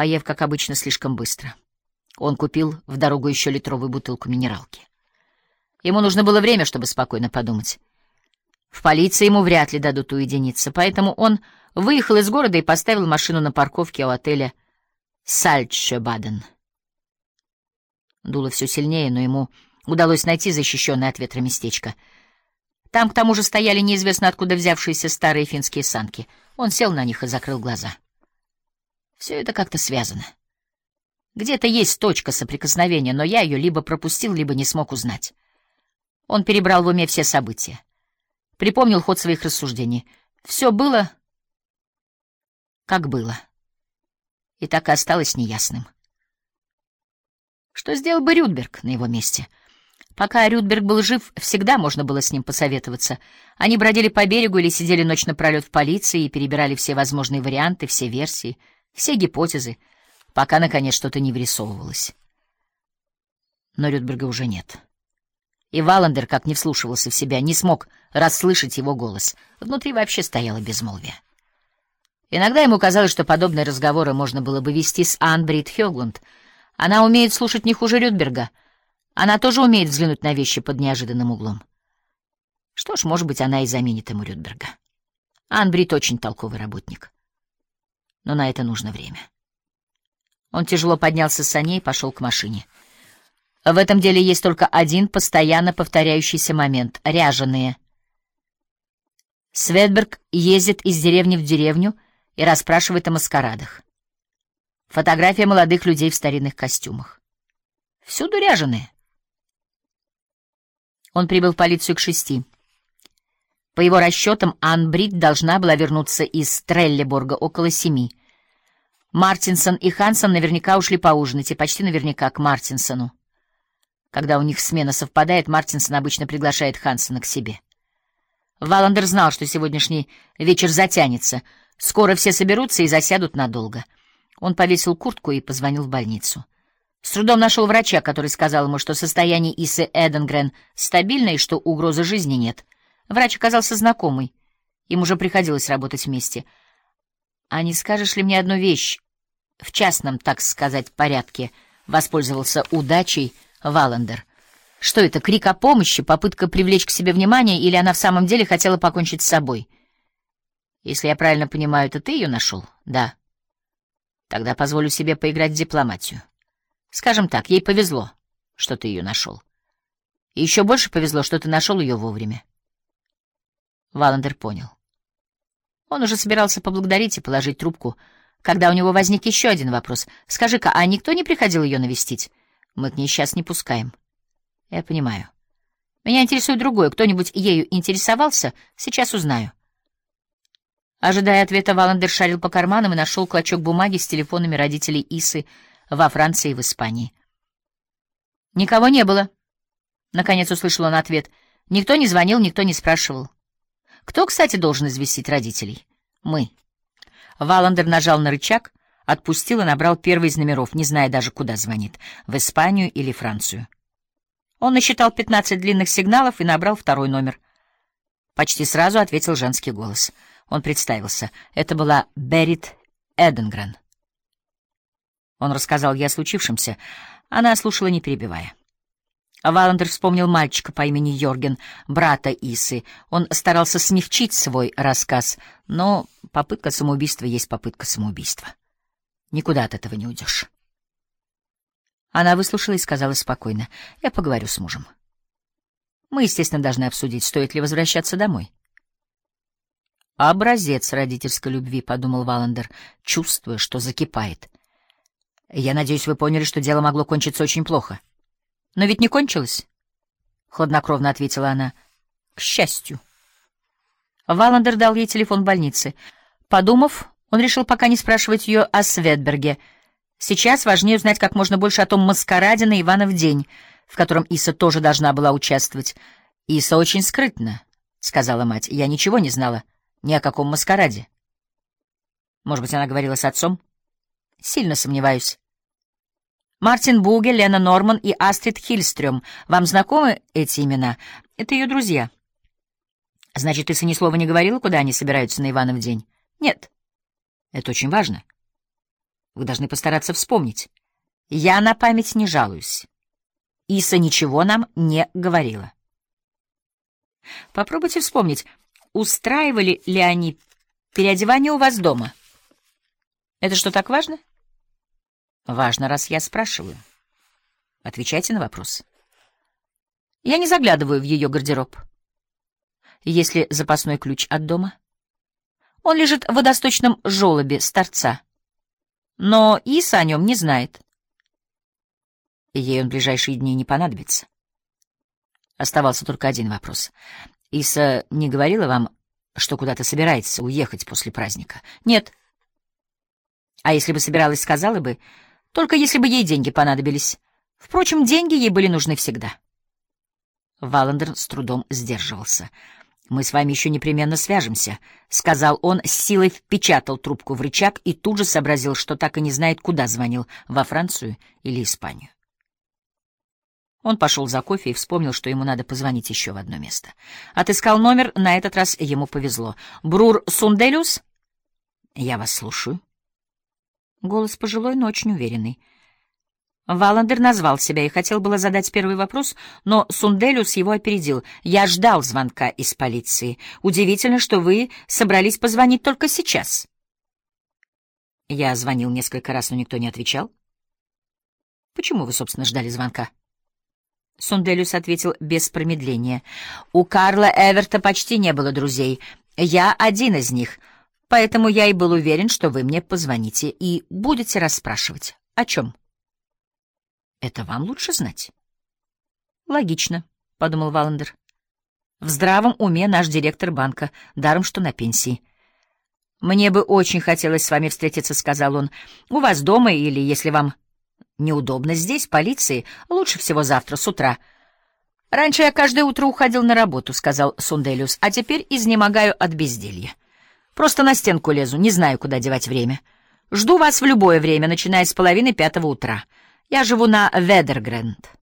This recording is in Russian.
поев, как обычно, слишком быстро. Он купил в дорогу еще литровую бутылку минералки. Ему нужно было время, чтобы спокойно подумать. В полиции ему вряд ли дадут уединиться, поэтому он выехал из города и поставил машину на парковке у отеля Сальчебаден. Дуло все сильнее, но ему удалось найти защищенное от ветра местечко. Там, к тому же, стояли неизвестно откуда взявшиеся старые финские санки. Он сел на них и закрыл глаза. Все это как-то связано. Где-то есть точка соприкосновения, но я ее либо пропустил, либо не смог узнать. Он перебрал в уме все события. Припомнил ход своих рассуждений. Все было, как было. И так и осталось неясным. Что сделал бы Рюдберг на его месте? Пока Рюдберг был жив, всегда можно было с ним посоветоваться. Они бродили по берегу или сидели ночь напролет в полиции и перебирали все возможные варианты, все версии, все гипотезы, пока, наконец, что-то не вырисовывалось. Но Рюдберга уже нет. И Валандер, как не вслушивался в себя, не смог расслышать его голос. Внутри вообще стояло безмолвие. Иногда ему казалось, что подобные разговоры можно было бы вести с Анбрид Хёглунд — она умеет слушать не хуже Рюдберга. Она тоже умеет взглянуть на вещи под неожиданным углом. Что ж, может быть, она и заменит ему Рюдберга. Анбрид очень толковый работник. Но на это нужно время. Он тяжело поднялся с саней и пошел к машине. В этом деле есть только один постоянно повторяющийся момент — ряженые. Светберг ездит из деревни в деревню и расспрашивает о маскарадах. Фотография молодых людей в старинных костюмах. Всюду ряженые. Он прибыл в полицию к шести. По его расчетам, Ан Брит должна была вернуться из Треллеборга около семи. Мартинсон и Хансон наверняка ушли поужинать, и почти наверняка к Мартинсону. Когда у них смена совпадает, Мартинсон обычно приглашает Хансона к себе. Валандер знал, что сегодняшний вечер затянется. Скоро все соберутся и засядут надолго — он повесил куртку и позвонил в больницу. С трудом нашел врача, который сказал ему, что состояние Исы Эденгрен стабильное и что угрозы жизни нет. Врач оказался знакомый. Им уже приходилось работать вместе. «А не скажешь ли мне одну вещь? В частном, так сказать, порядке?» — воспользовался удачей Валандер. «Что это, крик о помощи, попытка привлечь к себе внимание, или она в самом деле хотела покончить с собой?» «Если я правильно понимаю, это ты ее нашел?» «Да». Тогда позволю себе поиграть в дипломатию. Скажем так, ей повезло, что ты ее нашел. И еще больше повезло, что ты нашел ее вовремя. Валандер понял. Он уже собирался поблагодарить и положить трубку, когда у него возник еще один вопрос. «Скажи-ка, а никто не приходил ее навестить? Мы к ней сейчас не пускаем». «Я понимаю. Меня интересует другое. Кто-нибудь ею интересовался? Сейчас узнаю». Ожидая ответа, Валандер шарил по карманам и нашел клочок бумаги с телефонами родителей Исы во Франции и в Испании. «Никого не было», — наконец услышал он ответ. «Никто не звонил, никто не спрашивал». «Кто, кстати, должен известить родителей?» «Мы». Валандер нажал на рычаг, отпустил и набрал первый из номеров, не зная даже, куда звонит — в Испанию или Францию. Он насчитал пятнадцать длинных сигналов и набрал второй номер. Почти сразу ответил женский голос — он представился. Это была Берит Эденгрен. Он рассказал ей о случившемся. Она слушала, не перебивая. Валандер вспомнил мальчика по имени Йорген, брата Исы. Он старался смягчить свой рассказ, но попытка самоубийства есть попытка самоубийства. Никуда от этого не уйдешь. Она выслушала и сказала спокойно. «Я поговорю с мужем. Мы, естественно, должны обсудить, стоит ли возвращаться домой». «Образец родительской любви», — подумал Валандер, чувствуя, что закипает. «Я надеюсь, вы поняли, что дело могло кончиться очень плохо». «Но ведь не кончилось», — хладнокровно ответила она. «К счастью». Валандер дал ей телефон больницы. Подумав, он решил пока не спрашивать ее о Светберге. Сейчас важнее узнать как можно больше о том маскараде на Иванов день, в котором Иса тоже должна была участвовать. «Иса очень скрытна», — сказала мать. «Я ничего не знала». Ни о каком маскараде. Может быть, она говорила с отцом? Сильно сомневаюсь. Мартин Буге, Лена Норман и Астрид Хильстрём. Вам знакомы эти имена? Это ее друзья. Значит, ты ни слова не говорила, куда они собираются на Иванов день? Нет. Это очень важно. Вы должны постараться вспомнить. Я на память не жалуюсь. Иса ничего нам не говорила. Попробуйте вспомнить, устраивали ли они переодевание у вас дома? Это что, так важно? Важно, раз я спрашиваю. Отвечайте на вопрос. Я не заглядываю в ее гардероб. Есть ли запасной ключ от дома? Он лежит в водосточном желобе с торца. Но Иса о нем не знает. Ей он в ближайшие дни не понадобится. Оставался только один вопрос. Иса не говорила вам, что куда-то собирается уехать после праздника? Нет. А если бы собиралась, сказала бы, только если бы ей деньги понадобились. Впрочем, деньги ей были нужны всегда. Валандер с трудом сдерживался. «Мы с вами еще непременно свяжемся», — сказал он, с силой впечатал трубку в рычаг и тут же сообразил, что так и не знает, куда звонил, во Францию или Испанию. Он пошел за кофе и вспомнил, что ему надо позвонить еще в одно место. Отыскал номер, на этот раз ему повезло. «Брур Сунделюс?» «Я вас слушаю». Голос пожилой, но очень уверенный. Валандер назвал себя и хотел было задать первый вопрос, но Сунделюс его опередил. «Я ждал звонка из полиции. Удивительно, что вы собрались позвонить только сейчас». Я звонил несколько раз, но никто не отвечал. «Почему вы, собственно, ждали звонка?» Сунделюс ответил без промедления. «У Карла Эверта почти не было друзей. Я один из них, поэтому я и был уверен, что вы мне позвоните и будете расспрашивать. О чем?» Это вам лучше знать. Логично, — подумал Валандер. В здравом уме наш директор банка, даром что на пенсии. «Мне бы очень хотелось с вами встретиться», — сказал он. «У вас дома или, если вам неудобно здесь, полиции, лучше всего завтра с утра». «Раньше я каждое утро уходил на работу», — сказал Сунделиус, «а теперь изнемогаю от безделья. Просто на стенку лезу, не знаю, куда девать время. Жду вас в любое время, начиная с половины пятого утра». Я живу на Ведергренд.